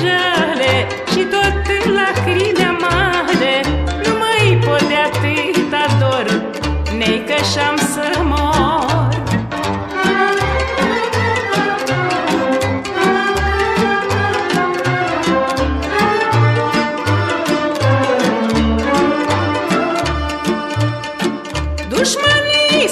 jale Și tot lacrimi amare. Nu mai pot de atâta dor Nei că și-am să mor. Dușmanii